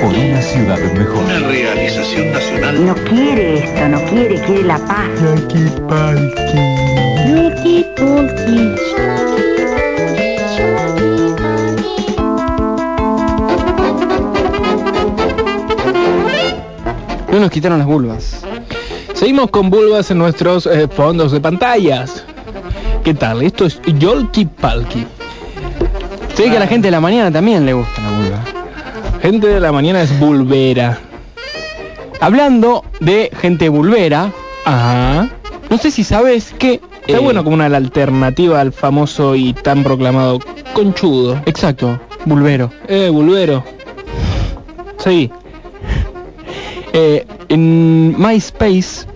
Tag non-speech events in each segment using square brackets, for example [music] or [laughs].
Por una ciudad mejor. una realización nacional. No quiere esto, no quiere, quiere la paz. No nos quitaron las vulvas. Seguimos con vulvas en nuestros eh, fondos de pantallas. ¿Qué tal? Esto es Yolki Palki. Se ve que a la gente de la mañana también le gusta la vulva. Gente de la mañana es vulvera. Hablando de gente vulvera, Ajá. no sé si sabes que... Está eh, bueno como una alternativa al famoso y tan proclamado conchudo. Exacto, vulvero. Eh, vulvero. Sí. Eh, en myspace.com,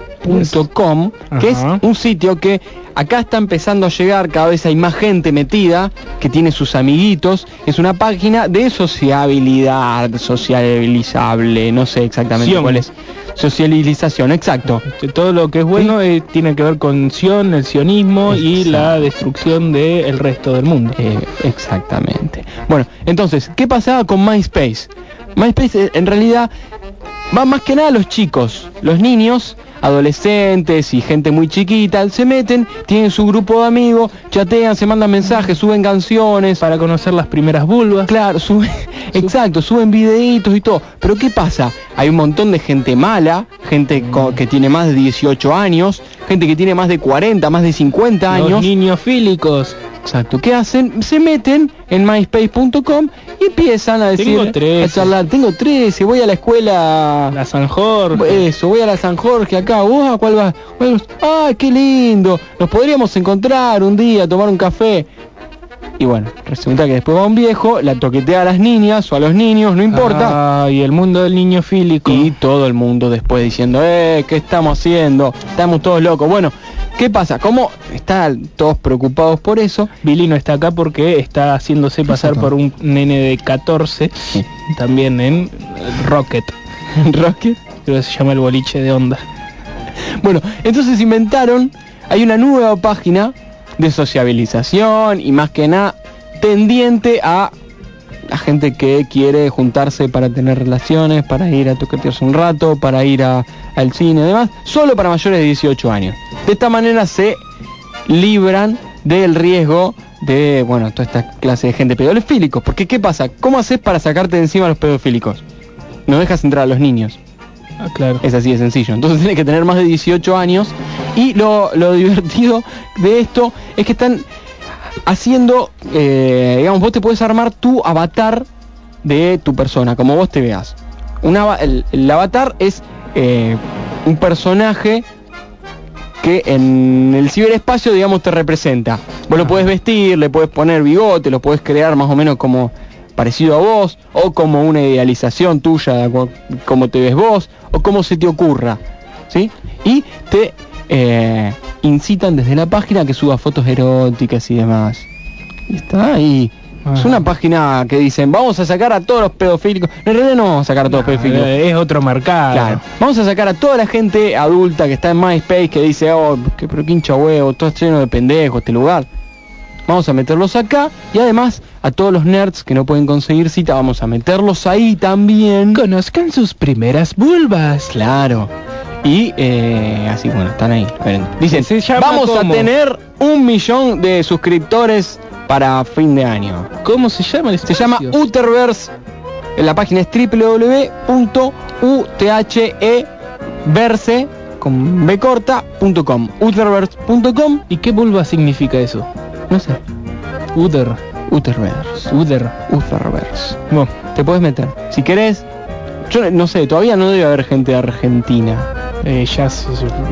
que es un sitio que acá está empezando a llegar, cada vez hay más gente metida, que tiene sus amiguitos, es una página de sociabilidad, socializable, no sé exactamente Sion. cuál es. Socialización, exacto. Que Todo lo que es bueno eh, tiene que ver con Sion, el sionismo y la destrucción del resto del mundo. Eh, exactamente. Bueno, entonces, ¿qué pasaba con MySpace? MySpace eh, en realidad va más que nada los chicos, los niños, adolescentes y gente muy chiquita, se meten, tienen su grupo de amigos, chatean, se mandan mensajes, suben canciones, Para conocer las primeras vulvas. Claro, [laughs] suben, exacto, suben videitos y todo. Pero ¿qué pasa? Hay un montón de gente mala, gente que tiene más de 18 años, gente que tiene más de 40, más de 50 Los años. niños fílicos. Exacto, ¿qué hacen? Se meten en myspace.com y empiezan a decir, Tengo 13. a charlar, tengo 13, voy a la escuela, La San Jorge. eso, voy a la San Jorge acá, ¿vos a cuál vas? ¡Ay, qué lindo! Nos podríamos encontrar un día, tomar un café. Y bueno, resulta que después va un viejo, la toquetea a las niñas o a los niños, no importa. Ah, y el mundo del niño fílico. Y todo el mundo después diciendo, eh, ¿qué estamos haciendo? Estamos todos locos. Bueno, ¿qué pasa? ¿Cómo están todos preocupados por eso? Billy no está acá porque está haciéndose pasar por un nene de 14, Sí. también en Rocket, Rocket. creo que se llama el boliche de onda. Bueno, entonces inventaron, hay una nueva página de sociabilización y más que nada tendiente a la gente que quiere juntarse para tener relaciones, para ir a toquetearse un rato, para ir a- al cine y demás, solo para mayores de 18 años. De esta manera se libran del riesgo de, bueno, toda esta clase de gente pedofílicos. Porque ¿qué pasa? ¿Cómo haces para sacarte de encima a los pedofílicos? No dejas entrar a los niños. Ah, claro. Es así de sencillo. Entonces tiene que tener más de 18 años. Y lo, lo divertido de esto es que están haciendo, eh, digamos, vos te puedes armar tu avatar de tu persona, como vos te veas. Un ava- el, el avatar es eh, un personaje que en el ciberespacio, digamos, te representa. Vos lo podés vestir, le podés poner bigote, lo podés crear más o menos como parecido a vos, o como una idealización tuya, como te ves vos, o como se te ocurra, ¿sí? Y te eh, incitan desde la página que suba fotos eróticas y demás. Y está ahí. Es una página que dicen, vamos a sacar a todos los pedofílicos. En realidad no vamos a sacar a todos los pedofílicos. Eh, Es otro mercado. Claro. Vamos a sacar a toda la gente adulta que está en MySpace que dice, oh, qué pero qué hincha huevo, todo está lleno de pendejos este lugar. Vamos a meterlos acá y además a todos los nerds que no pueden conseguir cita, vamos a meterlos ahí también. Conozcan sus primeras vulvas. Claro. Y eh, así, bueno, están ahí. Esperen. Dicen, vamos a tener un millón de suscriptores para fin de año. ¿Cómo se llama el Se llama espacio? Utherverse. La página es www.utheverse con b corta.com. Utherverse.com. ¿Y qué vulva significa eso? No sé. Uder. Utherverse. Uder. Utherverse. Bueno, Te puedes meter. Si querés. Yo no sé, todavía no debe haber gente de Argentina. Eh, s-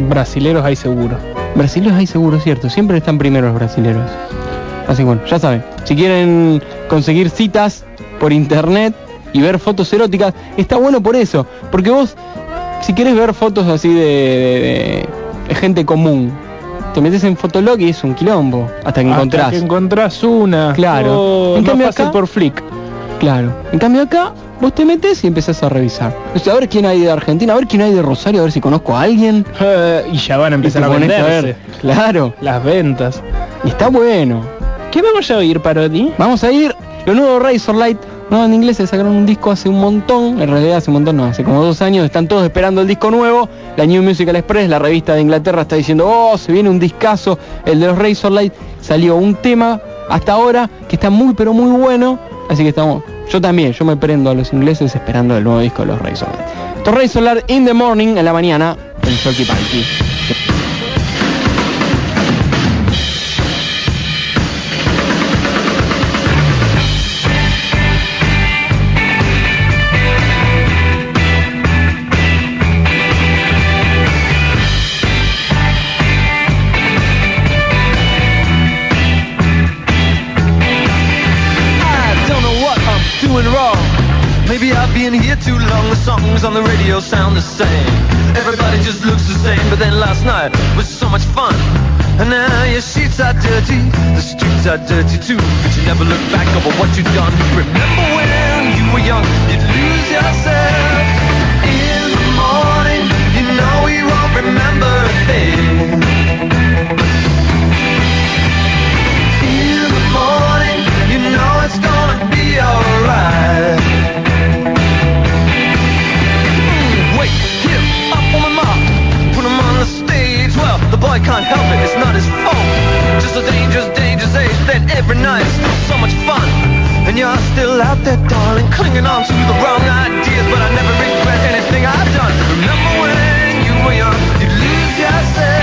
brasileros hay seguro. Brasileros hay seguro, cierto. Siempre están primeros los brasileros. Así que bueno, ya saben. Si quieren conseguir citas por internet y ver fotos eróticas, está bueno por eso. Porque vos, si querés ver fotos así de, de- de- de gente común, te metes en Fotolog y es un quilombo. Hasta que Hasta encontrás. que encontrás una. Claro. Oh, En cambio acá- por Flick. Claro. En cambio acá, vos te metes y empezás a revisar. O sea, a ver quién hay de Argentina, a ver quién hay de Rosario, a ver si conozco a alguien. Eh, y ya van a empezar a venderse. ver. Claro. Las ventas. Y está bueno. ¿Qué vamos a oír, Parodi? Vamos a ir Lo nuevo Razor Light, no en inglés, sacaron un disco hace un montón, en realidad hace un montón, no, hace como dos años, están todos esperando el disco nuevo. La New Musical Express, la revista de Inglaterra, está diciendo, oh, se viene un discazo, el de los Razor Light, salió un tema hasta ahora que está muy pero muy bueno, así que estamos, yo también, yo me prendo a los ingleses esperando el nuevo disco de los. Esto es Razor Light in the morning, en la mañana, en Solky Palki. Are dirty too. But you never look back over what you've done. Remember when you were young? You'd lose yourself. In the morning, you know we won't remember a thing. In the morning, you know it's gonna be alright. Him up on put him on the stage. Well, the boy can't help it, it's not his fault. Just a dangerous, every night still so much fun. And you're still out there, darling, clinging on to the wrong ideas. But I never regret anything I've done. Remember when you were young, you lose yourself.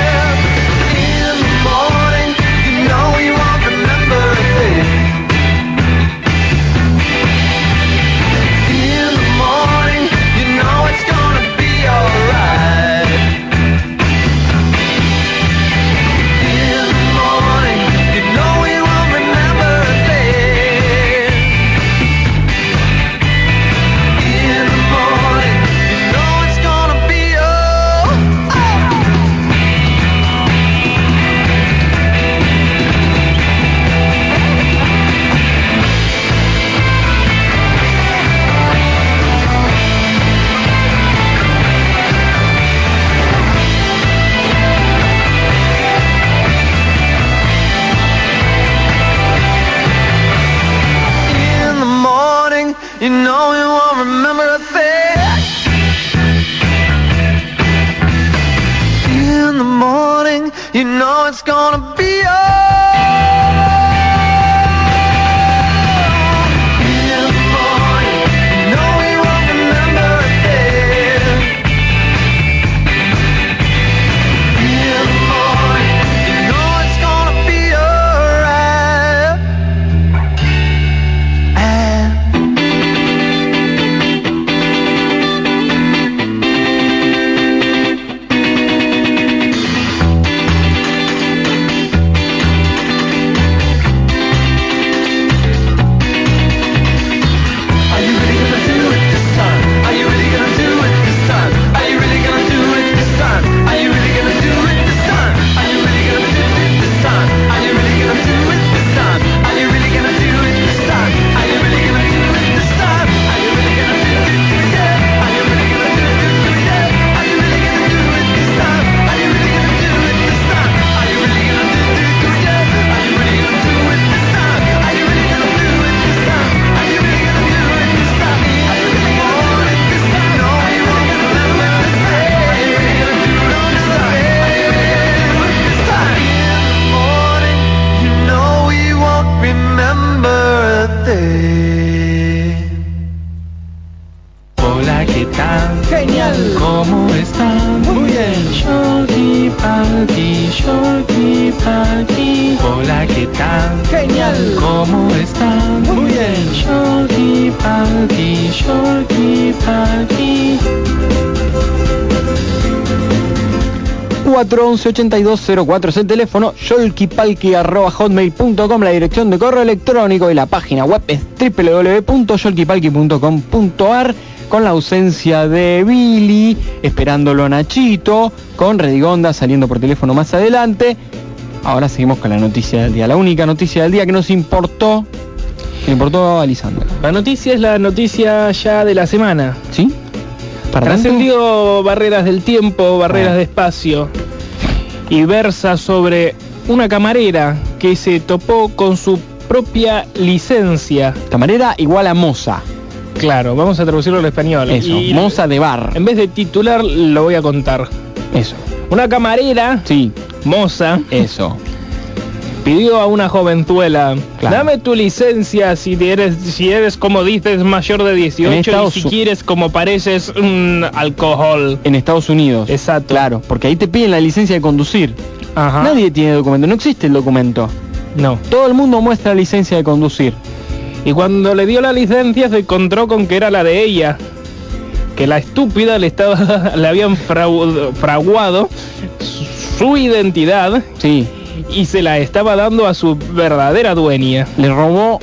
You know you won't remember a thing. In the morning, you know it's gonna be alright. 411-8204 es el teléfono, yolkipalki.hotmail.com la dirección de correo electrónico y la página web es www.yolkipalki.com.ar con la ausencia de Billy, esperándolo Nachito, con Redigonda saliendo por teléfono más adelante. Ahora seguimos con la noticia del día, la única noticia del día que nos importó, que importó a Lisandra. La noticia es la noticia ya de la semana. ¿Sí? Trascendió barreras del tiempo, barreras Ah. de espacio y versa sobre una camarera que se topó con su propia licencia. Camarera igual a moza. Claro, vamos a traducirlo al español. Eso, Y moza de bar. en vez de titular lo voy a contar. Eso. Una camarera, Sí, moza, eso. Pidió a una jovenzuela, Claro. dame tu licencia si eres, si eres como dices mayor de 18 y si quieres como pareces un alcohol. En Estados Unidos. Exacto. Claro, porque ahí te piden la licencia de conducir. Ajá. Nadie tiene documento, no existe el documento. No. Todo el mundo muestra licencia de conducir. Y cuando le dio la licencia se encontró con que era la de ella. Que la estúpida le estaba [laughs] le habían fraguado su- su identidad Sí. Y se la estaba dando a su verdadera dueña. Le robó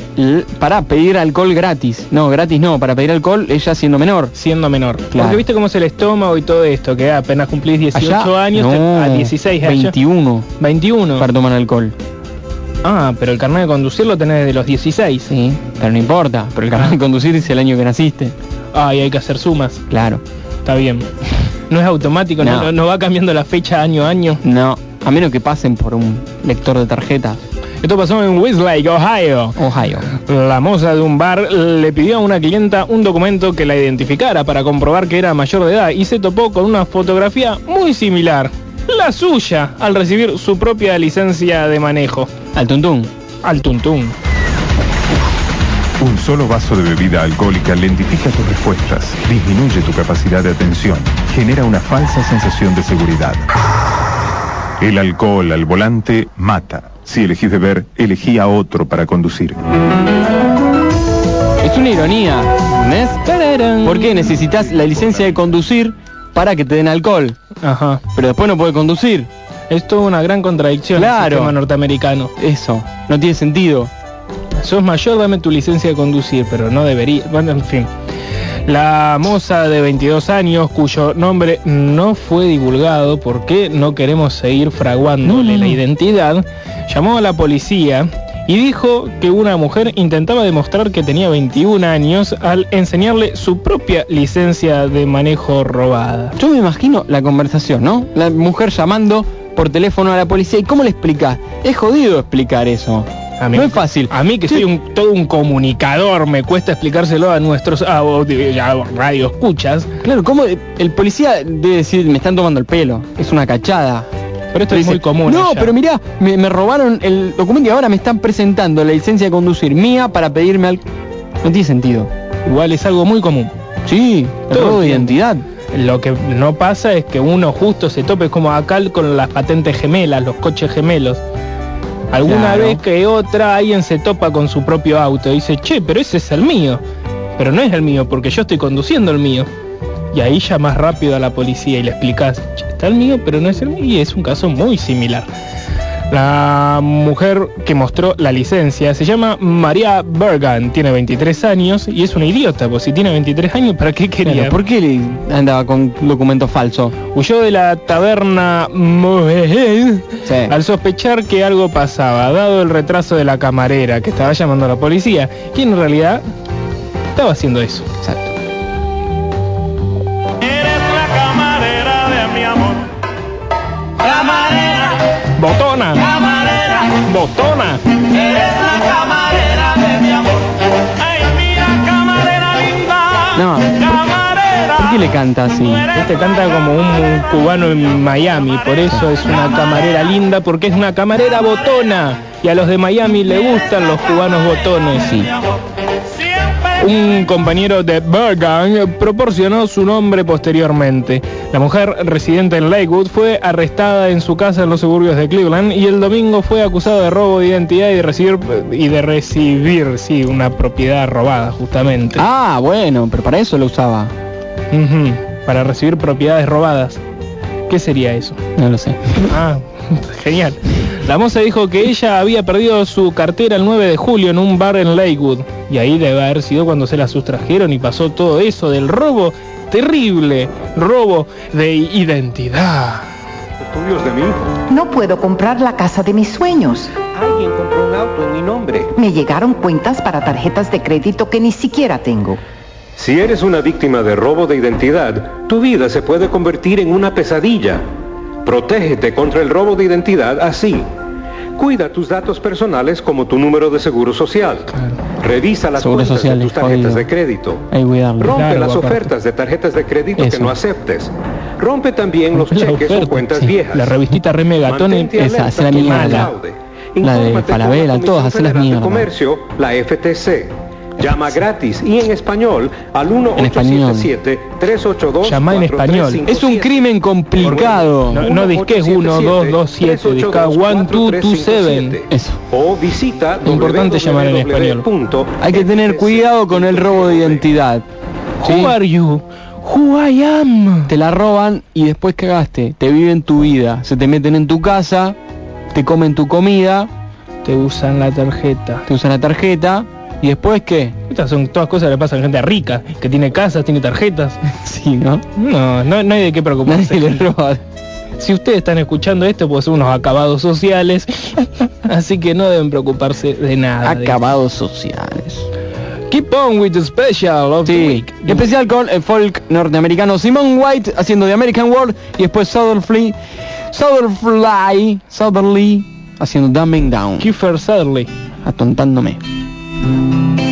para pedir alcohol gratis. No, gratis no, para pedir alcohol ella siendo menor. siendo menor. Claro. Porque viste cómo es el estómago y todo esto, que apenas cumplís 18 Allá, años, no, a 16 allá. 21 21. para tomar alcohol. Ah, pero el carnet de conducir lo tenés desde los 16. Sí, pero no importa. Pero el carnet de conducir dice el año que naciste. Ah, y hay que hacer sumas. Claro. Está bien. No es automático, No. no- no va cambiando la fecha año a año. No, a menos que pasen por un lector de tarjeta. Esto pasó en Westlake, Ohio. Ohio. La moza de un bar le pidió a una clienta un documento que la identificara para comprobar que era mayor de edad y se topó con una fotografía muy similar, la suya, al recibir su propia licencia de manejo. Al tuntún. Al tuntún. Un solo vaso de bebida alcohólica lentifica tus respuestas, disminuye tu capacidad de atención, genera una falsa sensación de seguridad. El alcohol al volante mata. Si elegís beber, elegí a otro para conducir. Es una ironía. Porque necesitas la licencia de conducir para que te den alcohol, Ajá. pero después no puedes conducir. Es toda una gran contradicción el Claro. sistema norteamericano. Eso, no tiene sentido. Sos mayor, dame tu licencia de conducir, pero no debería. Bueno, en fin. La moza de 22 años, cuyo nombre no fue divulgado porque no queremos seguir fraguándole la identidad, llamó a la policía y dijo que una mujer intentaba demostrar que tenía 21 años al enseñarle su propia licencia de manejo robada. Yo me imagino la conversación, ¿no? La mujer llamando por teléfono a la policía. ¿Y cómo le explica? Es jodido explicar eso. A mí- no es fácil. A mí que Sí. soy un, todo un comunicador, me cuesta explicárselo a nuestros audio, ya, radio escuchas. Claro, ¿cómo el policía debe decir, me están tomando el pelo? Es una cachada. Pero esto Pero es muy común. No, allá. pero mirá, me, me robaron el documento y ahora me están presentando la licencia de conducir mía para pedirme al... No tiene sentido. Igual es algo muy común. Sí, Todo robo de identidad. Lo que no pasa es que uno justo se tope como acá con las patentes gemelas, los coches gemelos. Alguna Claro. vez que otra alguien se topa con su propio auto y dice, che, pero ese es el mío. Pero no es el mío porque yo estoy conduciendo el mío. Y ahí llamas rápido a la policía y le explicas, "Che, está el mío, pero no es el mío. Y es un caso muy similar. La mujer que mostró la licencia se llama María Bergan, tiene 23 años y es una idiota, pues si tiene 23 años, ¿para qué quería? Claro, ¿Por qué le andaba con documento falso? Huyó de la taberna Sí. al sospechar que algo pasaba, dado el retraso de la camarera que estaba llamando a la policía, quien en realidad estaba haciendo eso. Exacto. ¡Botona! camarera, ¡Botona! eres la camarera de mi amor. Ay, mira, camarera linda. No, ¿por- camarera. ¿Por qué le canta así? Este canta como un cubano en Miami, por eso es una camarera linda, porque es una camarera botona. Y a los de Miami le gustan los cubanos botones. Sí. Un compañero de Bergan proporcionó su nombre posteriormente. La mujer residente en Lakewood fue arrestada en su casa en los suburbios de Cleveland y el domingo fue acusada de robo de identidad y de recibir y de recibir, sí, una propiedad robada justamente. Ah, bueno, pero para eso lo usaba. Para recibir propiedades robadas. ¿Qué sería eso? No lo sé. Ah, genial. La moza dijo que ella había perdido su cartera el 9 de julio en un bar en Lakewood. Y ahí debe haber sido cuando se la sustrajeron y pasó todo eso del robo terrible. Robo de identidad. Estudios de hijo. No puedo comprar la casa de mis sueños. Alguien compró un auto en mi nombre. Me llegaron cuentas para tarjetas de crédito que ni siquiera tengo. Si eres una víctima de robo de identidad, tu vida se puede convertir en una pesadilla. Protégete contra el robo de identidad así. Cuida tus datos personales como tu número de seguro social. Revisa las Seguro cuentas social de tus es tarjetas de crédito. Rompe Claro, las ofertas de tarjetas de crédito Eso. que no aceptes. Rompe también los [laughs] cheques o cuentas sí. viejas. La revistita Re Megatone Mantente esa, hace la fraude. La de Falabella, todas, hace las mierda. Comercio, la FTC. Llama gratis y en español al En español. 1-877-382-4357. Llama en español. Es un crimen complicado. No, no disques 1, 2, 2, 7, disca 1, 2, 2, 7. Eso. O visita Importante llamar en español. Hay que tener cuidado con el robo de identidad. ¿sí? Who are you? Who I am? Te la roban y después cagaste. Te viven tu vida. Se te meten en tu casa, te comen tu comida, Te usan la tarjeta. te usan la tarjeta y después qué? Estas son todas cosas que le pasan a gente rica, que tiene casas, tiene tarjetas. [laughs] Sí, ¿no? No, no, no hay de qué preocuparse. Nadie le roba. Si ustedes están escuchando esto, pues son unos acabados sociales, [laughs] así que no deben preocuparse de nada. de- Acabados sociales. Keep on with the special of the week. especial con el folk norteamericano Simon White haciendo The American World y después Southerly, Southerfly, Southerly haciendo Dumbing Down, Kiefer Sutherland. atontándome. Thank you.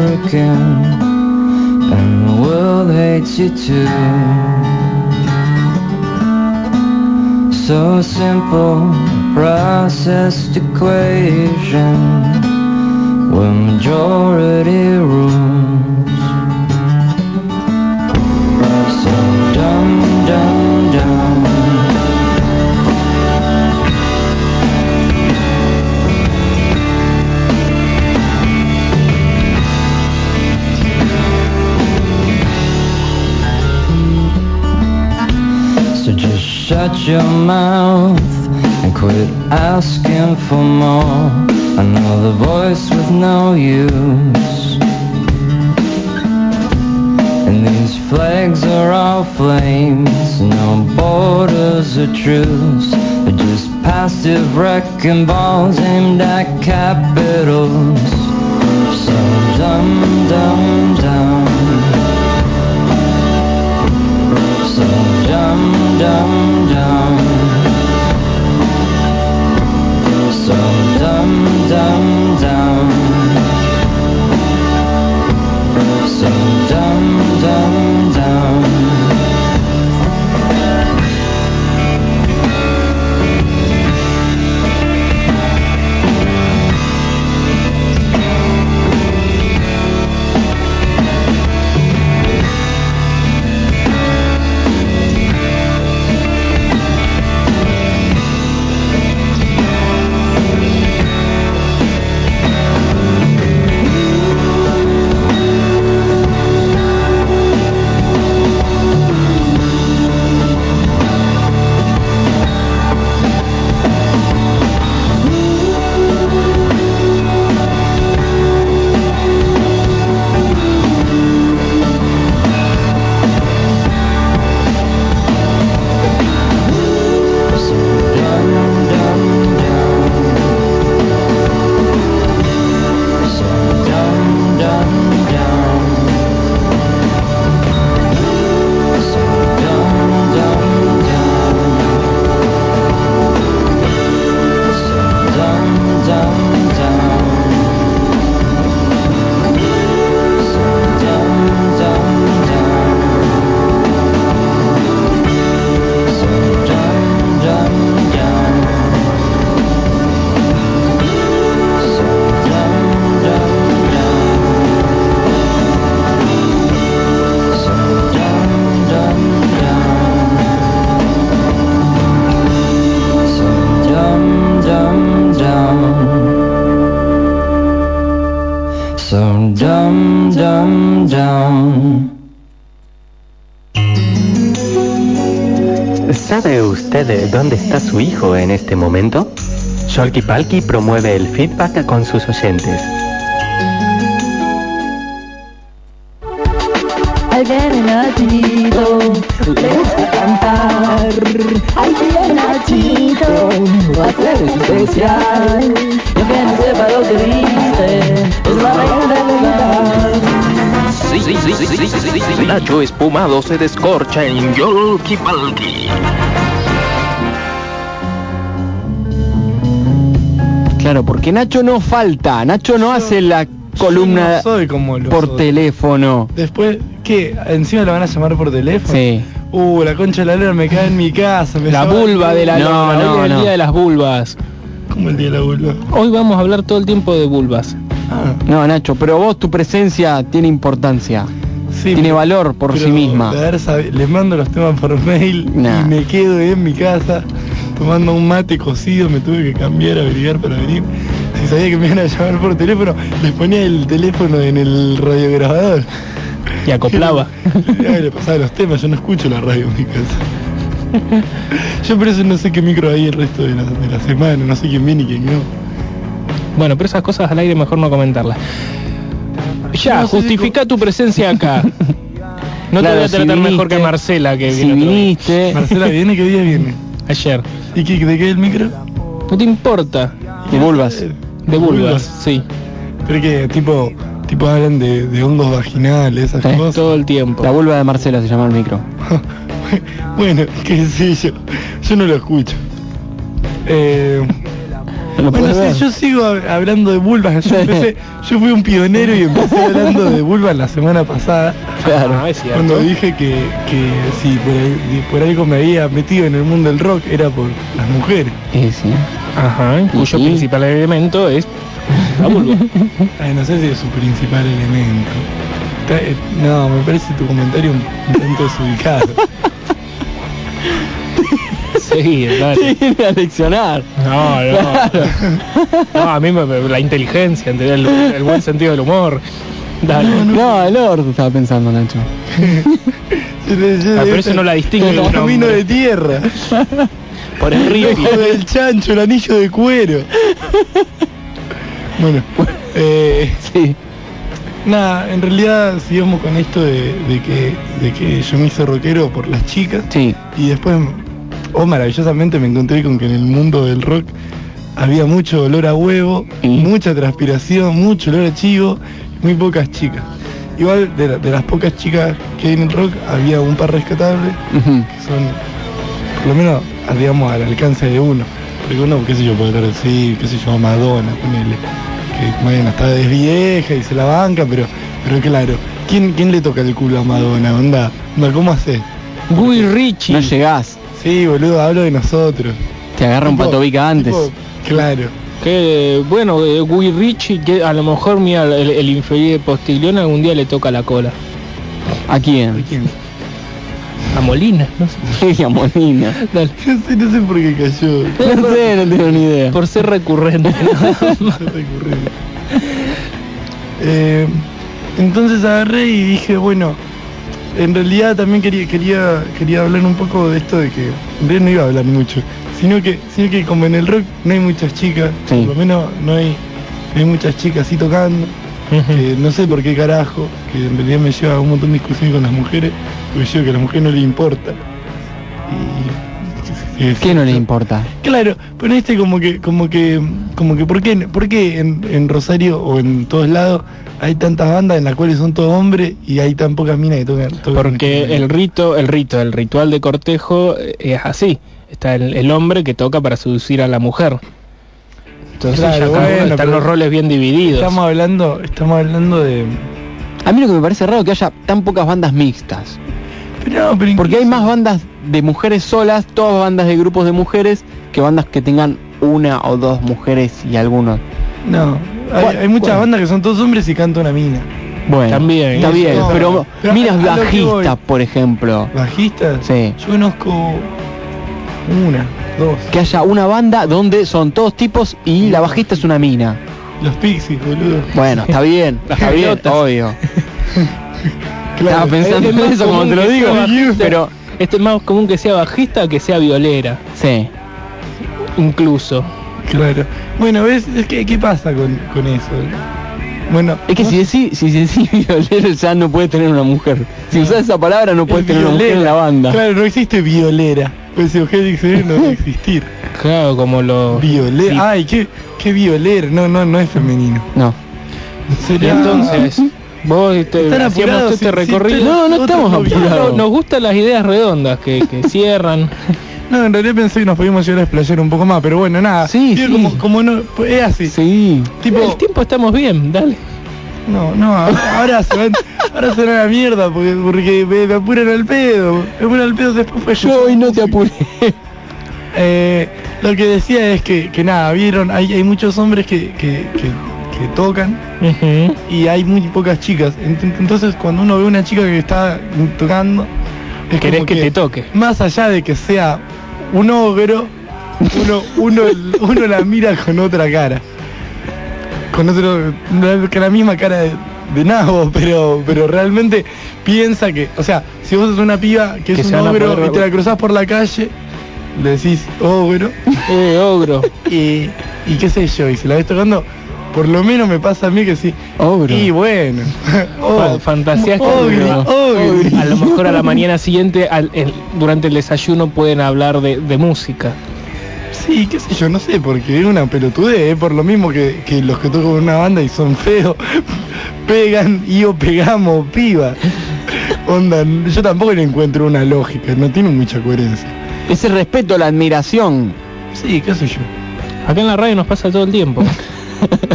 And the world hates you too. So simple, processed equation where majority rules. Shut your mouth and quit asking for more. Another voice with no use. And these flags are all flames, no borders or truce. They're just passive wrecking balls aimed at capitals. So dumb, dumb, ¿Sabe usted dónde está su hijo en este momento? Sholky Palky promueve el feedback con sus oyentes. Ahí viene Nachito, le gusta cantar. Ahí viene Nachito, va a ser especial. Yo que no sepa lo que dice, es la reina del lugar. Sí, sí, sí, sí, sí, sí, sí, sí. Nacho espumado se descorcha en Yolki Palki. Claro, porque Nacho no falta, Nacho no hace la columna no soy como los por otros. teléfono. Después, ¿qué? ¿Encima lo van a llamar por teléfono? Sí. Uh, la concha de la lora me cae en mi casa. me La vulva de la No, lora, no, hoy es el día de las vulvas. ¿Cómo el día de la vulva? Hoy vamos a hablar todo el tiempo de vulvas. Ah, No, Nacho, pero vos tu presencia tiene importancia. sí. tiene pero- valor por sí misma. les mando los temas por mail Nah. y me quedo en mi casa tomando un mate cocido, me tuve que cambiar, averiguar para venir. Si sabía que me iban a llamar por teléfono, les ponía el teléfono en el radiograbador. Y [laughs] acoplaba. Ya le pasaba los temas, yo no escucho la radio en mi casa. [laughs] Yo por eso no sé qué micro hay el resto de la, de la semana, no sé quién viene y quién no. Bueno, pero esas cosas al aire mejor no comentarlas. Ya, No si justifica tu presencia acá. [laughs] No te voy a si tratar mejor que Marcela, que Si otro día. viniste, Marcela, ¿viene? ¿Qué día viene? Ayer. ¿Y qué, de qué es el micro? No te importa. de vulvas. De vulvas, sí. Pero que tipo, tipo hablan de, de hongos vaginales, esas Eh, cosas. Todo el tiempo. La vulva de Marcela se llama el micro. [laughs] bueno, qué sé yo. Yo no lo escucho. Eh, lo Bueno, sí, ver. yo sigo hab- hablando de vulvas. Yo, empecé, yo fui un pionero y empecé hablando de vulvas la semana pasada. Claro. Ah, es cierto. Cuando dije que, que si por, ahí- por algo me había metido en el mundo del rock era por las mujeres. Eh, sí. Ajá, cuyo principal elemento es la vulva. [laughs] Ay, no sé si es su principal elemento. Eh, No, me parece tu comentario un un tanto desubicado. [laughs] Sí, dale. A leccionar. No, no. [laughs] No, a mí me, me- la inteligencia, el, el buen sentido del humor. Dale. No, el orto estaba pensando, Nacho. Ah, pero eso no la distingue El [laughs] camino de tierra. Por el El ripi. ojo del chancho, el anillo de cuero. Bueno, eh, [laughs] Sí. nada, en realidad sigamos con esto de, de que, de que yo me hice rockero por las chicas Sí. y después, oh maravillosamente me encontré con que en el mundo del rock había mucho olor a huevo, Y- mucha transpiración, mucho olor a chivo, muy pocas chicas. Igual de, la- de las pocas chicas que hay en el rock había un par rescatables que son por lo menos digamos al alcance de uno porque uno qué sé yo puede decir qué sé yo Madonna ponele que bueno está de vieja y se la banca pero pero claro quién quién le toca el culo a Madonna onda onda cómo hace Guy Ritchie. No llegás. Sí boludo hablo de nosotros Te agarra un patobica antes. tipo, claro Que bueno, eh, Guy Ritchie, que a lo mejor mira el, el infeliz de Postiglione algún día le toca la cola. ¿A quién? ¿quién? A Molina, no sé. [laughs] A Molina. Dale. [laughs] no sé no sé por qué cayó No sé, no tengo ni idea. Por ser recurrente. [laughs] recurrente. Eh, entonces agarré y dije, bueno, en realidad también quería, quería, quería hablar un poco de esto de que en realidad no iba a hablar mucho, sino que, sino que como en el rock no hay muchas chicas, Sí. por lo menos no hay, no hay muchas chicas así tocando, que no sé por qué carajo, que en realidad me lleva a un montón de discusiones con las mujeres, porque yo que a las mujeres no les importa. ¿Qué no le importa? Claro, pero este como que, como que, como que, ¿por qué, por qué en, en Rosario o en todos lados hay tantas bandas en las cuales son todos hombres y hay tan pocas minas que tocan? tocan Porque el rito, el rito, el ritual de cortejo es así. Está el, el hombre que toca para seducir a la mujer. Entonces Claro, bueno, están pero los roles bien divididos. Estamos hablando, estamos hablando de. A mí lo que me parece raro es que haya tan pocas bandas mixtas. Pero, no, pero Porque hay más bandas de mujeres solas, todas bandas de grupos de mujeres, que bandas que tengan una o dos mujeres y algunos. No, hay, ¿Cuál- hay muchas cuál? bandas que son todos hombres y canta una mina. Bueno, También. está Eso bien, no, pero, voy. bajistas, por ejemplo. ¿Bajistas? Sí. Yo conozco una, dos. Que haya una banda donde son todos tipos y la bajista es una mina. Los Pixies, boludo. Bueno, está bien, [laughs] está bien, obvio. [laughs] Claro, Estaba pensando en eso como te lo digo, pero Este es más común que sea bajista que sea violera, sí. incluso. Claro. Bueno, ¿ves? Es que, ¿qué pasa con, con eso? Bueno, Es que ¿no? si decís, si decís [laughs] violero ya no puede tener una mujer. Si usás esa palabra no puede tener una mujer en la violera. banda. Claro, no existe violera. Pues si Diccionario no debe existir. Claro, como los... Violera. Sí. Ay, qué, qué violera. No, no, no es femenino. No. Sería- entonces, [laughs] [laughs] vos este, Están hacíamos este recorrido. están- No, no estamos apurados. No, nos gustan las ideas redondas que, que [laughs] cierran. No, en realidad pensé que nos podíamos llegar a explayar un poco más, pero bueno, nada. Sí, Digo, sí. Como, como no, es así. Sí. Tipo, El tiempo estamos bien, dale. no, no, ahora se van, ahora se van a la mierda porque, porque me, me apuran al pedo. Me apuran al pedo después fue Yo hoy no te apuré. Eh, lo que decía es que, que nada, vieron, hay, hay muchos hombres que, que, que- que tocan y hay muy pocas chicas. Ent- Entonces cuando uno ve una chica que está tocando, es Querés que te toque. Más allá de que sea un ogro, uno, uno, uno la mira con otra cara. Con otro, con la misma cara de, de nabo, pero, pero realmente piensa que, o sea, si vos sos una piba que, Que es se un ogro poder- y te la cruzás por la calle, le decís ogro, [laughs] Eh, ogro. y, y qué sé yo, y si la ves tocando, por lo menos me pasa a mí que sí. Ogro. Y bueno, [laughs] Fa- fantasías que-. A lo mejor a la mañana [laughs] siguiente, al- el- durante el desayuno, pueden hablar de, de música. Sí, qué sé yo, no sé, porque es una pelotudez, es por lo mismo que, que los que tocan una banda y son feos, [laughs] pegan y o pegamos, piba. Onda, yo tampoco le encuentro una lógica, no tiene mucha coherencia. Ese respeto, la admiración. Sí, qué sé yo. Acá en la radio nos pasa todo el tiempo.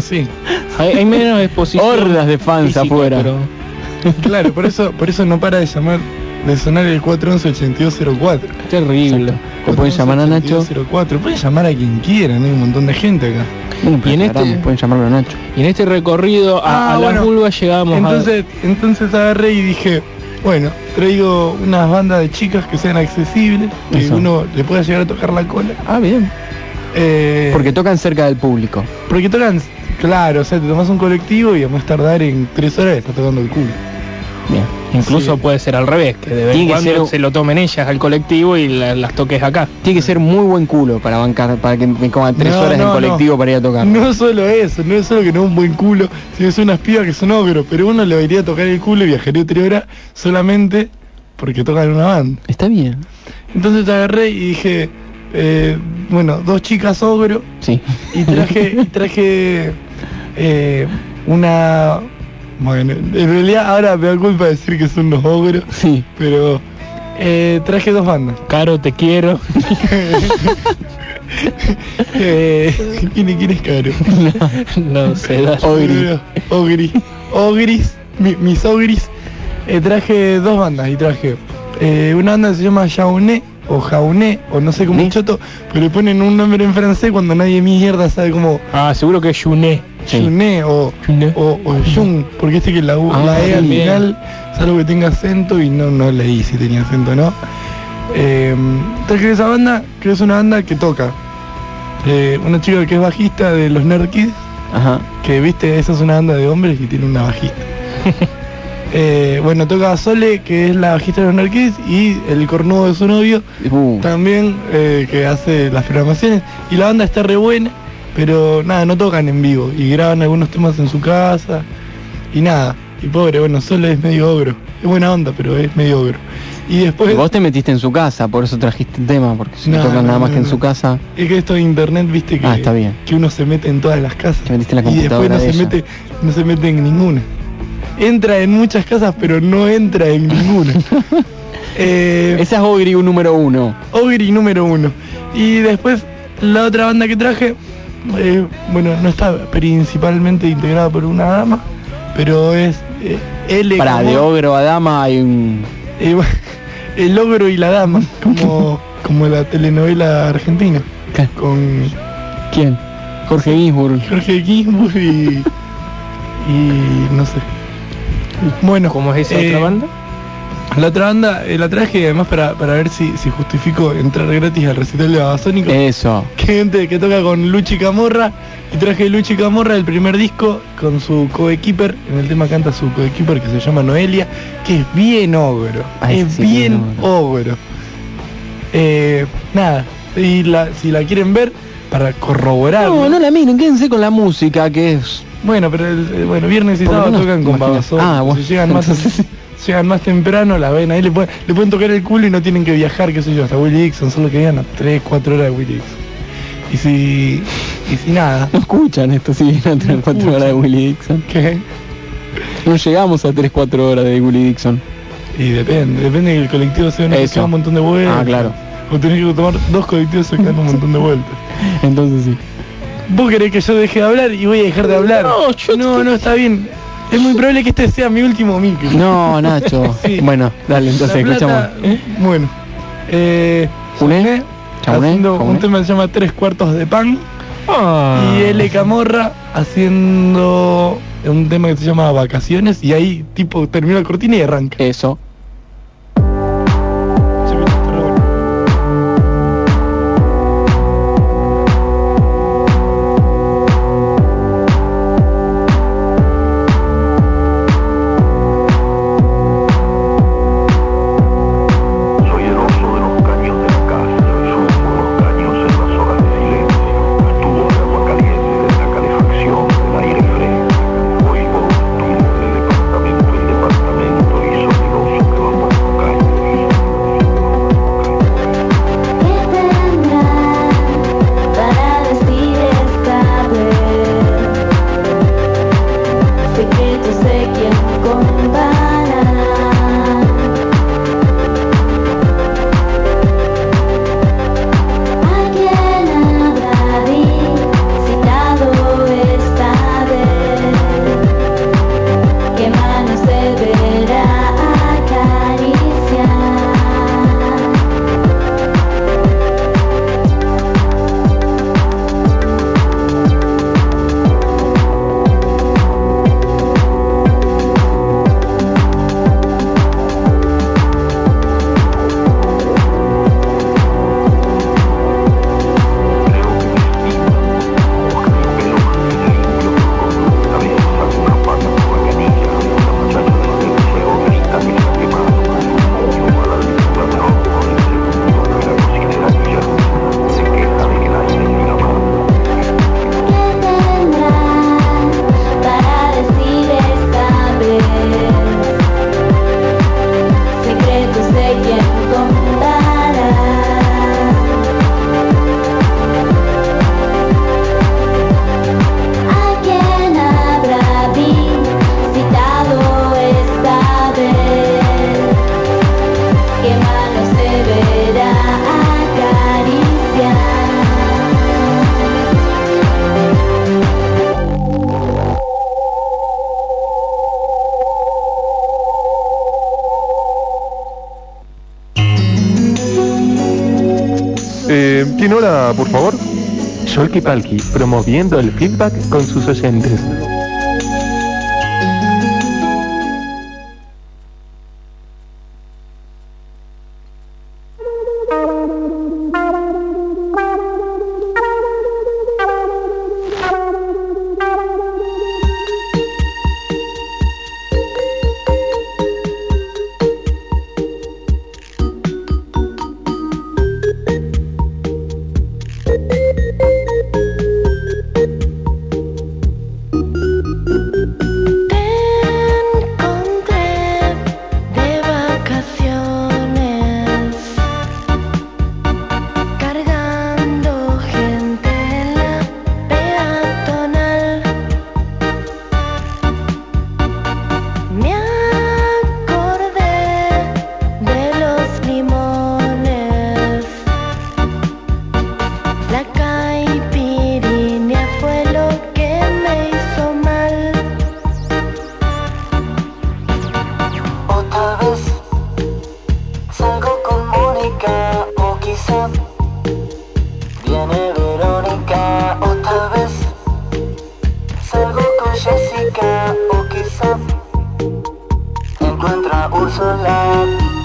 Sí. [laughs] Hay, hay menos exposición. Hordas de fans física, afuera. pero- [laughs] Claro, por eso, por eso no para de llamar, de sonar el 411-8204. Terrible. Pueden llamar a Nacho. 8204. Pueden llamar a quien quieran, hay un montón de gente acá. Bueno, Y en este- pueden llamarlo a Nacho. Y en este recorrido a, Ah, a bueno. las vulvas llegamos Entonces, entonces agarré y dije, bueno, traigo unas bandas de chicas que sean accesibles, que Eso. uno le pueda llegar a tocar la cola. Ah, bien. Eh, Porque tocan cerca del público. porque tocan, claro, o sea, te tomas un colectivo y a más tardar en tres horas estás tocando el culo. Bien. Incluso sí. puede ser al revés, que de vez en cuando ser se lo tomen ellas al colectivo y la- las toques acá. Tiene que ser muy buen culo para bancar, para que me coman tres No, horas no, en no. colectivo para ir a tocar. No solo eso, no es solo que no es un buen culo, sino son unas pibas que son ogros, pero uno le iría a tocar el culo y viajaría tres horas solamente porque tocan una banda. Está bien. Entonces te agarré y dije, eh, bueno, dos chicas ogro Sí. y traje, y traje eh, una... Bueno, en realidad ahora me da culpa decir que son los ogros, Sí. pero eh, traje dos bandas. Caro, te quiero. [laughs] Eh, ¿quién, quién es caro? no sé, dale. Ogri. Ogri. Ogris. mi- mis ogris. Eh, traje dos bandas y traje una banda que se llama Jauné o Jauné o no sé cómo ¿Ni? choto, pero le ponen un nombre en francés cuando nadie mierda sabe cómo Ah, seguro que es Yuné. Sí. O, Juné. o, o Jung, porque este que la, U- Ah, la E al bien. final, salvo que tenga acento y no, no leí si tenía acento o no. Eh, traje esa banda, que es una banda que toca. eh, una chica que es bajista de los Nerd Kids, Ajá. que viste, esa es una banda de hombres y tiene una bajista. [laughs] Eh, bueno, toca Sole, que es la bajista de los Kids, y el cornudo de su novio, Uh, también eh, que hace las programaciones. Y la banda está re buena, pero nada, no tocan en vivo. Y graban algunos temas en su casa. Y nada. Y pobre, bueno, Sole es medio ogro. Es buena onda, pero es medio ogro. Y después... vos te metiste en su casa, por eso trajiste el tema, porque si no, No, tocan no, nada más no, que en su casa, Es que esto de internet, viste que, Ah, está bien. que uno se mete en todas las casas. te metiste en la y después no de se ella. mete, no se mete en ninguna. Entra en muchas casas, pero no entra en ninguna. [laughs] eh, Esa es Ogri número uno. Ogri número uno. Y después la otra banda que traje, eh, bueno, no está principalmente integrada por una dama, pero es eh, L Para como- de ogro a dama hay un. eh, el ogro y la dama, como, [laughs] como la telenovela argentina, ¿Qué? con ¿Quién? Jorge Ginsburg. Jorge Ginsburg y, y no sé. Bueno, ¿Cómo es esa eh, otra banda? La otra banda eh, la traje además para, para ver si, si justifico entrar gratis al recital de Babasónico. Eso. [laughs] que gente que toca con Luchi Camorra y traje Luchi Camorra el primer disco con su coequiper, en el tema canta su coequiper que se llama Noelia, que es bien ogro, Ay, es sí, bien bien ogro. Eh, nada, y la, si la quieren ver para corroborar. No, no la miren, quédense con la música que es. Bueno, pero el, eh, bueno, viernes y sábado tocan con. Babasónico. Ah, bueno. Si llegan más, [laughs] llegan más temprano, la ven ahí, le pueden, le pueden tocar el culo y no tienen que viajar, qué sé yo, hasta Willy Dixon, solo que llegan a 3, 4 horas de Willy Dixon. Y si, y si nada, No escuchan esto si vienen a 3 4 escuchan. horas de Willy Dixon. ¿qué? No llegamos a 3 4 horas de Willy Dixon. Y depende, depende que el colectivo sea uno que queda un montón de vueltas. Ah, claro. O tenés que tomar dos colectivos que dan un montón de vueltas. [laughs] Entonces sí. Vos querés que yo deje de hablar y voy a dejar de hablar. No, yo no, no, está bien. Es muy probable que este sea mi último micro. No, Nacho. [laughs] Sí. Bueno, dale, entonces La escuchamos. Plata, Bueno. Eh, haciendo un tema que se llama Tres cuartos de pan. Ah. Y L. Camorra haciendo un tema que se llama Vacaciones. Y ahí tipo termina la cortina y arranca. Eso. Promoviendo el feedback con sus oyentes. Jessica o quizá encuentra Úrsula. Me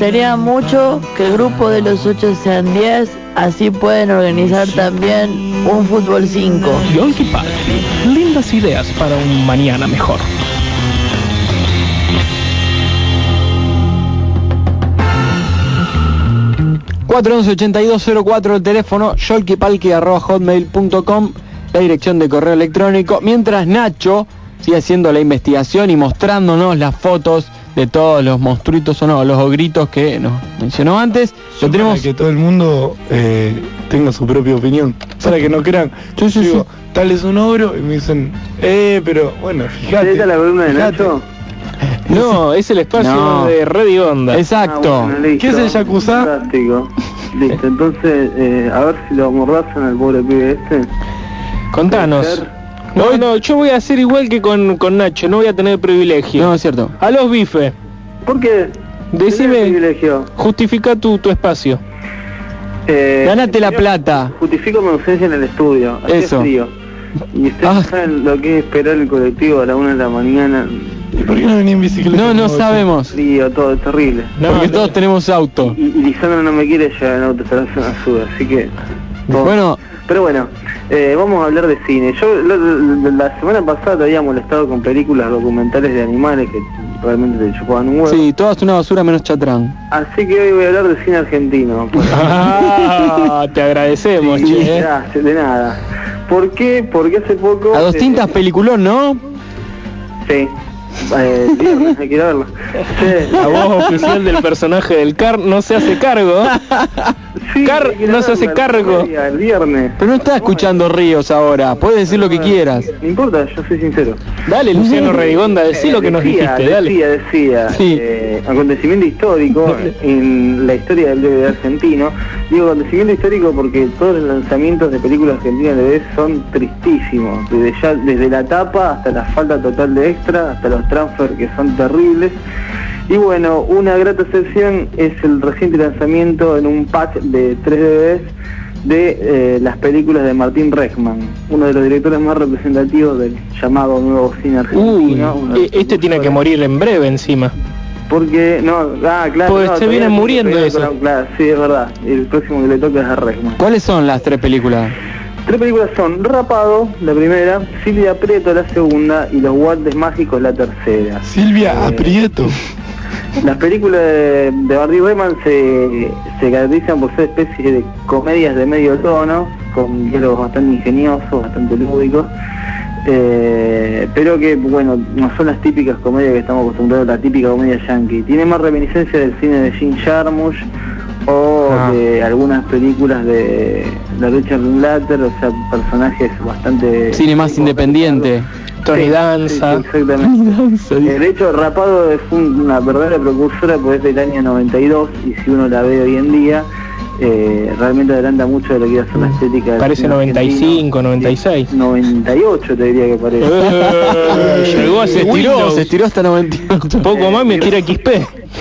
gustaría mucho que el grupo de los 8 sean 10, así pueden organizar también un fútbol 5. Yolki Palki, lindas ideas para un mañana mejor. cuatro el teléfono, hotmail.com la dirección de correo electrónico, mientras Nacho sigue haciendo la investigación y mostrándonos las fotos de todos los monstruitos o no, los ogritos que nos mencionó antes. Lo tenemos Para que todo el mundo eh, tenga su propia opinión. Para que no crean. Yo digo, tal es un ogro y me dicen, eh, pero bueno, fíjate. ¿Esta es la columna de. Nacho? [laughs] No, [laughs] es el espacio No. de Red Onda. Exacto. Ah, bueno, listo. ¿Qué es el Yakuza? Fantástico. [laughs] Listo, entonces, eh, a ver si lo amordazan al pobre pibe este. Contanos. No, no, yo voy a hacer igual que con, con Nacho, no voy a tener privilegio. No, es cierto. A los bifes, ¿Por qué? decime, privilegio. justifica tu, tu espacio. Eh, Ganate la plata. Justifico mi ausencia en el estudio. Hacía Eso. frío. Y ustedes Ah. saben lo que es esperar el colectivo a la una de la mañana. ¿Y por qué no venía en bicicleta? No, no sabemos. Frío, todo es terrible. Porque todos tenemos auto. Y, y Lisandro no me quiere llevar en auto la zona sur, así que... todo. Bueno, Pero bueno, Eh, vamos a hablar de cine. Yo la semana pasada te había molestado con películas documentales de animales que realmente te chupaban un huevo. Sí, todas una basura menos chatrán. Así que hoy voy a hablar de cine argentino. [laughs] Ah, te agradecemos, Sí, che. ¿eh? de nada. ¿Por qué? Porque hace poco... A dos eh, tintas peliculón, ¿no? Sí. Eh, viernes hay que verlo. Sí. La voz oficial del personaje del Car no se hace cargo. [laughs] Sí, Car no se hace cargo. El, el viernes. Pero no está escuchando Ríos ahora. Puedes decir lo que quieras. No importa, yo soy sincero. Dale, Luciano Redigonda, decí lo que nos decía, dijiste, dale. Decía, decía, eh, acontecimiento histórico en la historia del DVD argentino. Digo acontecimiento histórico porque todos los lanzamientos de películas argentinas de DVD son tristísimos. Desde, ya, desde la tapa hasta la falta total de extra, hasta los transfers que son terribles. Y bueno, una grata excepción es el reciente lanzamiento en un pack de tres DVDs de eh, las películas de Martín Reckman, uno de los directores más representativos del llamado nuevo cine Uy, argentino. uno de e- este tiene que morir en breve encima. porque, no, ah, claro. Porque no, se vienen muriendo todavía eso. Claro, sí, es verdad. El próximo que le toca es a Reckman. ¿Cuáles son las tres películas? Tres películas son Rapado, la primera, Silvia Prieto, la segunda, y Los Guantes Mágicos, la tercera. Silvia Eh, Aprieto. Las películas de, de Martín Reckman se, se caracterizan por ser especies de comedias de medio tono, con diálogos bastante ingeniosos, bastante lúdicos, eh, pero que, bueno, no son las típicas comedias que estamos acostumbrados, la típica comedia yankee. Tiene más reminiscencia del cine de Jim Jarmusch o Ah. de algunas películas de, de Richard Linklater, o sea, personajes bastante... Cine más independiente. Tony Sí, Danza. sí, exactamente. Eh, de hecho, Rapado fue una verdadera precursora porque es del año 92 y si uno la ve hoy en día, eh, realmente adelanta mucho de lo que iba a ser la estética del Parece cine 95, 96. argentino. 98 te diría que parece. Eh, [laughs] Llegó Se estiró, se estiró hasta 98. [laughs] Poco más me tira XP.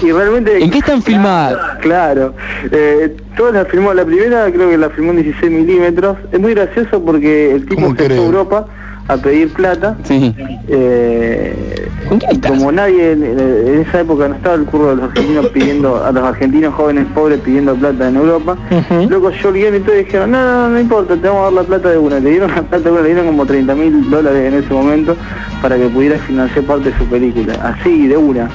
Y realmente... ¿En qué están filmadas? Claro, eh, todas las filmó, la primera creo que la filmó en 16 milímetros, es muy gracioso porque el tipo ¿Cómo se fue a? Europa a pedir plata, Sí. eh, como nadie en, en esa época no estaba el curro de los argentinos pidiendo, a los argentinos jóvenes pobres pidiendo plata en Europa, luego yo y todo y dijeron, no, no, no importa, te vamos a dar la plata de una, le dieron la plata de una, le dieron como 30 mil dólares en ese momento para que pudiera financiar parte de su película, así de una.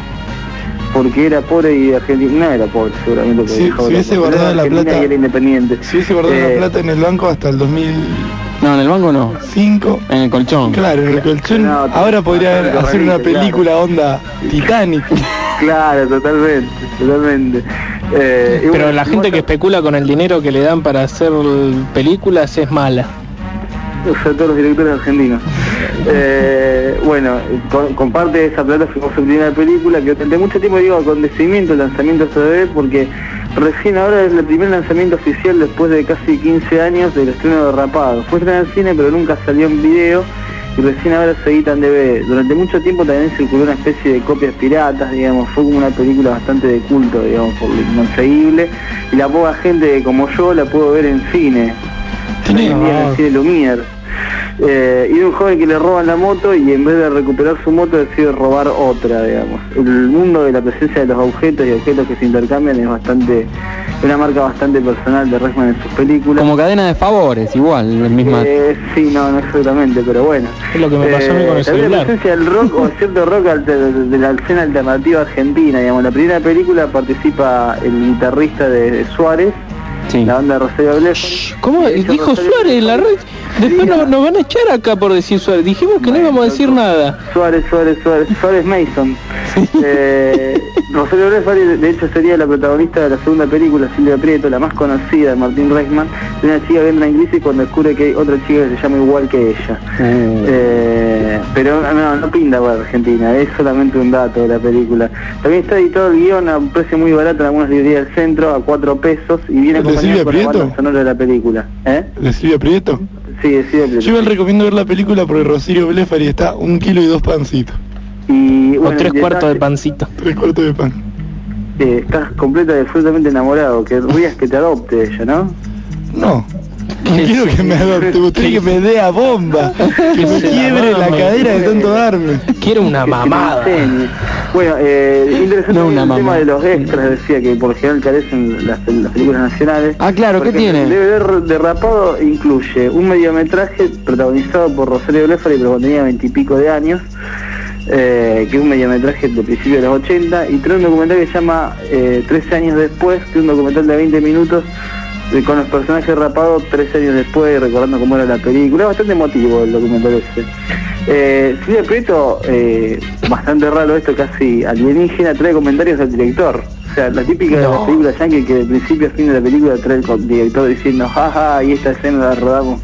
Porque era pobre y argentino, no era pobre seguramente porque Si- hubiese guardado la argentina plata- y era independiente. Si hubiese guardado Eh, la plata en el banco hasta el 2005, No, en el banco no. En el colchón. claro, en el colchón, No, ahora podría hacer una claro. película onda Titanic. [laughs] Claro, totalmente, totalmente. Eh, Pero bueno, la gente que especula con el dinero que le dan para hacer películas es mala. O sea, todos los directores argentinos. Eh, bueno, con, con parte de esa plata fuimos su primera película que durante mucho tiempo digo acontecimiento, el lanzamiento de bebé, porque recién ahora es el primer lanzamiento oficial después de casi 15 años del estreno de Rapado. Fue estrenado en cine pero nunca salió en video y recién ahora se edita en DVD. Durante mucho tiempo también circuló una especie de copias piratas, digamos, fue como una película bastante de culto, digamos, por lo inconseguible y la poca gente como yo la pudo ver en cine. Hoy en día en el cine Lumière. Eh, y de un joven que le roban la moto y en vez de recuperar su moto decide robar otra, digamos. El mundo de la presencia de los objetos y objetos que se intercambian es bastante, una marca bastante personal de Reckman en sus películas. Como cadena de favores, igual, el misma. Eh, sí, no, no exactamente, pero bueno. Es lo que me pasó a mí con el también la celular. presencia del rock o [laughs] cierto rock alter- de la escena alternativa argentina, digamos. La primera película participa el guitarrista de, de Suárez, Sí. la banda de Rosario Blefari. ¿Cómo? Hecho, Dijo Rosario Suárez en la red. Después Sí, nos, nos van a echar acá por decir Suárez. Dijimos que no íbamos a decir nada. Suárez, Suárez, Suárez, Suárez Mason. Eh, Rosario Blefari, de hecho, sería la protagonista de la segunda película, Silvia Prieto, la más conocida de Martín Reichman, de una chica que entra en crisis cuando descubre que hay otra chica que se llama igual que ella. Eh, pero no, no pinta para Argentina, es solamente un dato de la película. También está editado el guion a un precio muy barato en algunas librerías del centro, a cuatro pesos, y viene ¿De Silvia Prieto? sonora de la película. ¿Eh? ¿De Silvia Prieto? Sí, de Silvia Prieto. Yo igual recomiendo ver la película porque Rosario Blefari está un kilo y dos pancitos. Y, O bueno, tres el cuartos de pancito. Tres cuartos de pan. Eh, estás completa y absolutamente enamorado, que rías que te adopte ella, ¿no? No. No quiero que me que me dé a bomba, [laughs] que me quiebre la cadera de tanto darme. Quiero una Que mamada. Bueno, eh, interesante No también una el tema de los extras, decía que por lo general carecen las, las películas nacionales. Ah, claro, ¿qué tiene? El DVD derrapado incluye un mediometraje protagonizado por Rosario Blefari, pero cuando tenía veintipico de años, eh, que es un mediometraje de principios de los 80, y trae un documental que se llama eh, 13 años después, que es un documental de 20 minutos con los personajes rapados 13 años después, recordando cómo era la película. Es bastante emotivo el documental ese. Eh, Silvia Prieto, eh, bastante raro esto, casi alienígena, trae comentarios del director. O sea, la típica de las No. películas yankee que de principio a fin de la película trae el director diciendo, jaja, y esta escena la rodamos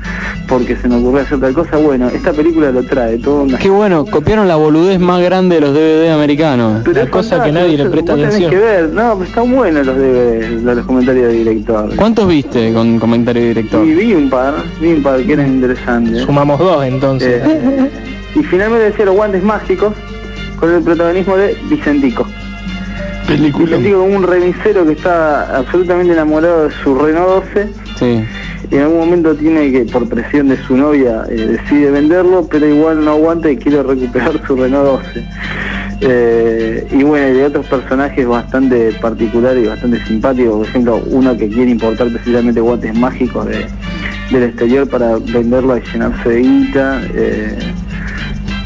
porque se nos ocurrió hacer tal cosa. Bueno, esta película lo trae, todo una... Qué bueno, copiaron la boludez más grande de los DVD americanos. Pero es fantástico, eso, vos tenés que ver, no, pero están buenos los de los comentarios del director. ¿Cuántos viste con comentario de director? Y vi un par, vi un par que eran interesantes. Sumamos dos entonces. Eh, y finalmente decía los guantes mágicos con el protagonismo de Vicentico. Película. Vicentico como un remisero que está absolutamente enamorado de su Renault 12 Sí. y en algún momento tiene que, por presión de su novia, eh, decide venderlo, pero igual no aguanta y quiere recuperar su Renault 12. Eh, y bueno, de otros personajes bastante particulares y bastante simpáticos, por ejemplo, uno que quiere importar precisamente guantes mágicos de- del exterior para venderlo y llenarse de guita. eh,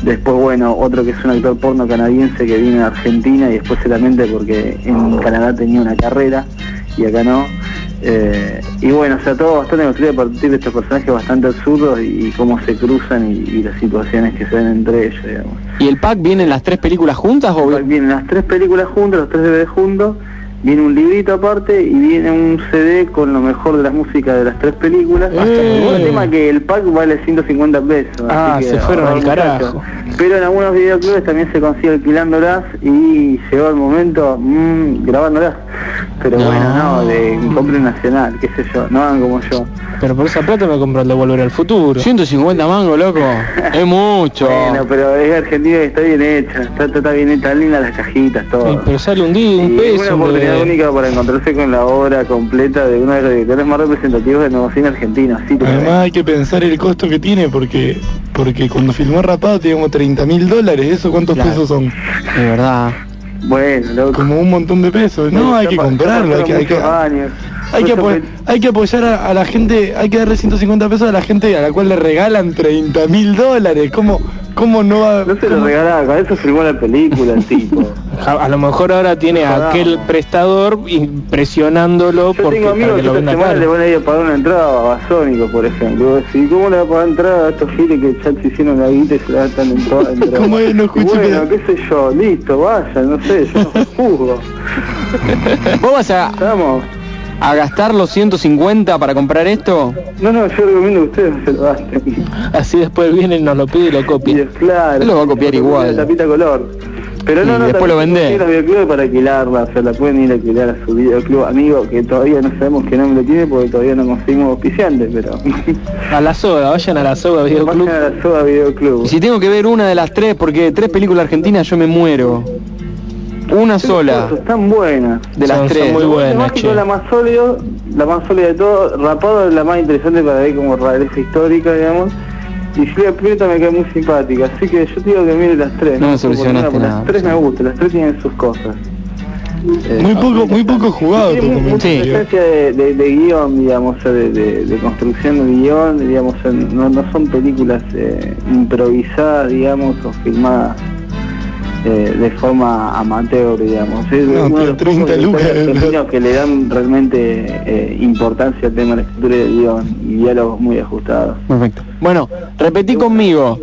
Después, bueno, otro que es un actor porno canadiense que viene a Argentina y después se lamenta porque en Canadá tenía una carrera y acá no. Eh, y bueno, o sea, todo bastante construido a partir de estos personajes bastante absurdos y, cómo se cruzan y, y las situaciones que se ven entre ellos, digamos. ¿Y el pack vienen las tres películas juntas o Vienen las tres películas juntas, los tres DVD juntos, viene un librito aparte y viene un CD con lo mejor de las músicas de las tres películas. Eh. Un tema que el pack vale 150 pesos. Ah, así que se fueron al carajo. muchachos. Pero en algunos videoclubes también se consigue alquilándolas y llegó el momento mmm, grabándolas. Pero No. bueno, no, de compre nacional, qué sé yo, no hagan como yo. Pero por esa plata me compro el de Volver al Futuro. 150 mangos, loco. [laughs] es mucho. Bueno, pero es Argentina y está bien hecha, está, está bien hecha, están lindas las cajitas, todo. Sí, pero sale un día, un Y es peso. una oportunidad hombre. única para encontrarse con la obra completa de uno de los directores más representativos del nuevo cine argentino. Así Además hay que pensar el costo que tiene porque porque cuando filmó Rapado tenía como 30 mil dólares, ¿eso cuántos Claro. pesos son? De verdad. Bueno, loco. Como un montón de pesos. No, hay que comprarlo, hay que, hay. Hay que, Mucho apo- hay que apoyar a, a la gente, hay que darle 150 pesos a la gente a la cual le regalan 30 mil dólares. ¿Cómo, ¿Cómo no va? No se lo regalaba, con eso filmó la película el tipo. [laughs] A, a lo mejor ahora tiene a aquel prestador y presionándolo Yo porque tengo amigos que que esta semana le van a ir a pagar una entrada a Basónico, por ejemplo. Decís, ¿cómo le va a pagar entrada a estos giles que ya se hicieron la guita y se la gastan en toda [laughs] entrada? ¿Cómo es? No escuché bueno, qué sé yo, listo, vaya, no sé, yo no juzgo. [laughs] ¿Vos vas a, Vamos. A gastar los 150 para comprar esto? No, no, yo recomiendo que ustedes se lo gasten. Así después viene y nos lo pide y lo copia. Y es claro. Él lo va a copiar igual. La tapita color. Pero no, Y no, después lo tiene los videoclubes para alquilarla, o sea, la pueden ir a alquilar a su videoclub amigo, que todavía no sabemos qué nombre tiene porque todavía no conseguimos auspiciantes, pero... A la soda, vayan a la soda videoclub. Vayan a la Soda Videoclub. Y si tengo que ver una de las tres, porque tres películas argentinas yo me muero. Una sola. Están buenas. De las Son- son tres. muy buenas, es la más sólida, la más sólida de todo, Rapado es la más interesante para ver como rareza histórica, digamos. Y Silvia Prieto me cae muy simpática, así que yo te digo que mire las tres. No me solucionaste nada. Las tres me gustan, las tres tienen sus cosas. Eh, Muy poco, muy poco jugado tu tiene mu- mucha presencia de, de- de guion, digamos, de, de- de construcción de guion, digamos, no, no son películas eh, improvisadas, digamos, o filmadas eh, de forma amateur, digamos. Es No, uno de los 30 pocos lucas, directores ¿verdad? argentinos que le dan realmente eh, importancia al tema de la escritura y del guion y diálogos muy ajustados. Perfecto. Bueno, repetí conmigo.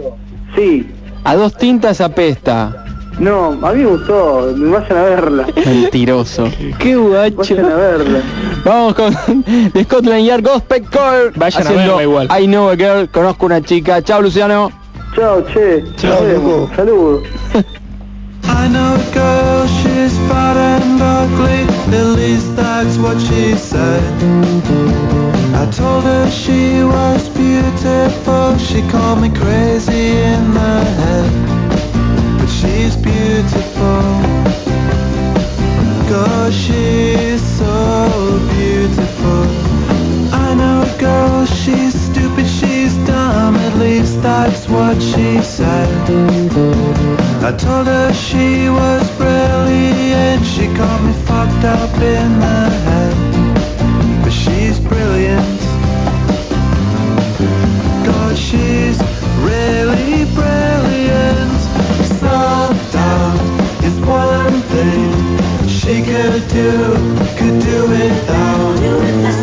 Sí. A dos tintas apesta. No, a mí me gustó, vayan a verla. Mentiroso. [laughs] Qué guacho. Vayan a verla. Vamos con [laughs] The Scotland Yard Gospel Choir. Vayan a verla igual. I know a girl, conozco una chica. Chao Luciano. Chao, che. Chao. Saludos. [laughs] I know a girl, she's fat and ugly, at least that's what she said. I told her she was beautiful, she called me crazy in the head. But she's beautiful, gosh, she's so beautiful. I know a girl, she's stupid, she's dumb, at least that's what she said. I told her she was brilliant. She called me fucked up in the head. But she's brilliant. God, she's really brilliant. Sold out is one thing She could do, could do without.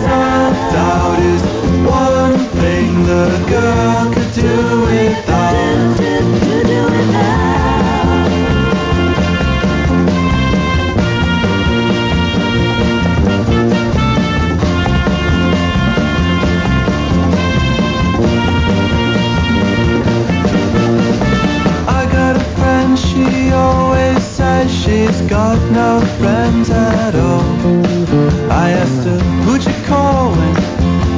Sold out is one thing The girl no friends at all. I asked her, who'd you call when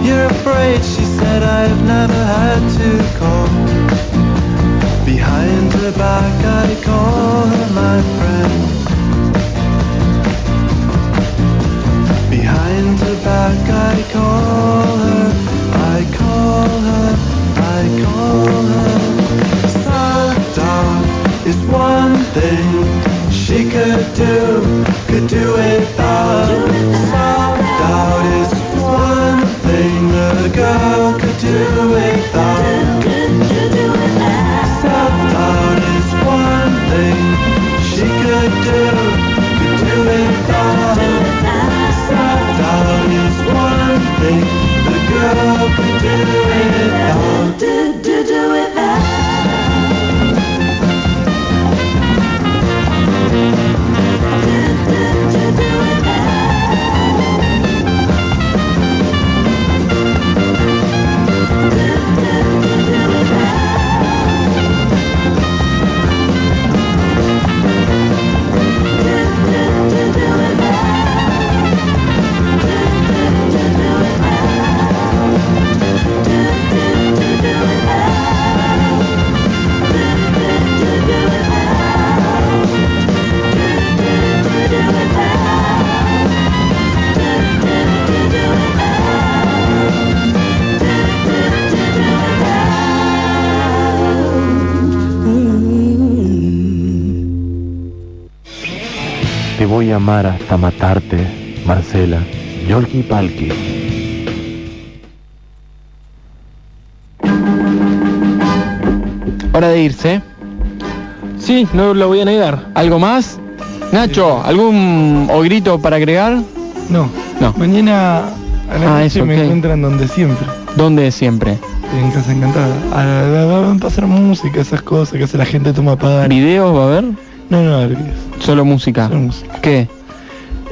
you're afraid? She said, I've never had to call. Behind her back, I call her my friend. Behind her back, I call her, I call her, I call her. Self-doubt is one thing do, amar hasta matarte, Marcela. Yolki Palki. Hora de irse. Sí, no lo voy a negar. ¿Algo más? Nacho, ¿algún o grito para agregar? No. No. Mañana a la Ah, noche eso, me ok. encuentran donde siempre. ¿Dónde siempre? En Casa Encantada. A, a- a pasar música, esas cosas que hace la gente toma para ¿Videos va a haber? No, no. Solo música. Solo música. ¿Qué?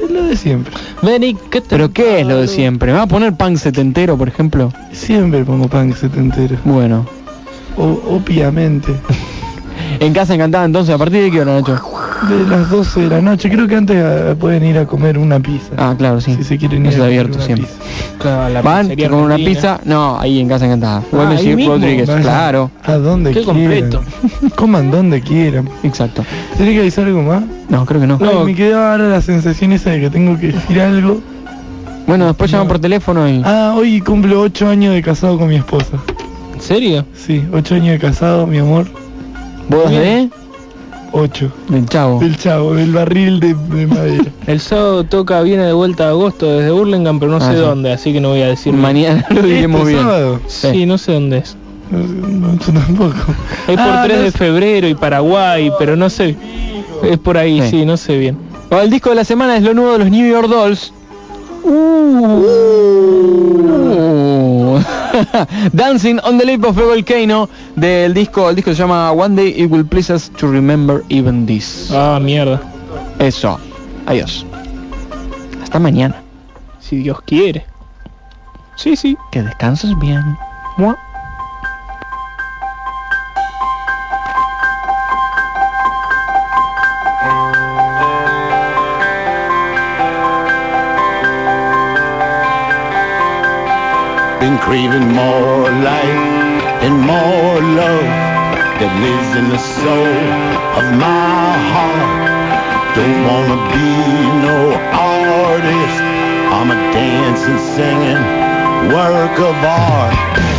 Es lo de siempre. Vení, ¿qué te ¿Pero qué es lo de siempre? ¿Me va a poner punk setentero, por ejemplo? Siempre pongo punk setentero. Bueno. O, obviamente. [laughs] En casa encantada entonces, ¿a partir de qué hora, Nacho? De las 12 de la noche. Creo que antes eh, pueden ir a comer una pizza. Ah, claro, sí. Si se quieren ir Es a comer abierto una siempre. pizza. La Van, comen una pizza. No, ahí en casa encantada. Ah, ahí mismo. Rodríguez, claro. A donde Qué quieran. completo. [laughs] Coman donde quieran. Exacto. ¿Tenés que avisar algo más? No, creo que no. Ay, me quedó ahora la sensación esa de que tengo que decir algo. Bueno, después llaman por teléfono y... Ah, hoy cumplo 8 años de casado con mi esposa. ¿En serio? Sí, 8 años de casado, mi amor. ¿Bodas de? 8. Del chavo. Del chavo, del barril de, de madera. [laughs] El sábado toca, viene de vuelta a agosto desde Burlingame, pero no Ah, sé sí. dónde, así que no voy a decir. Mañana lo diremos ¿Este bien. sábado? Sí, no sé dónde es. No, no, tampoco. Es por Ah, 3 no de sé. febrero y Paraguay, pero no sé. Es por ahí, Sí. sí, no sé bien. Bueno, el disco de la semana es lo nuevo de los New York Dolls. Uh. [laughs] Dancing on the Lip of a Volcano del disco, el disco se llama One Day It Will Please Us to Remember Even This. Ah, mierda. Eso. Adiós. Hasta mañana. Si Dios quiere. Sí, sí. Que descanses bien. Mua. Been craving more life and more love that lives in the soul of my heart. Don't wanna be no artist. I'm a dancing, singing work of art.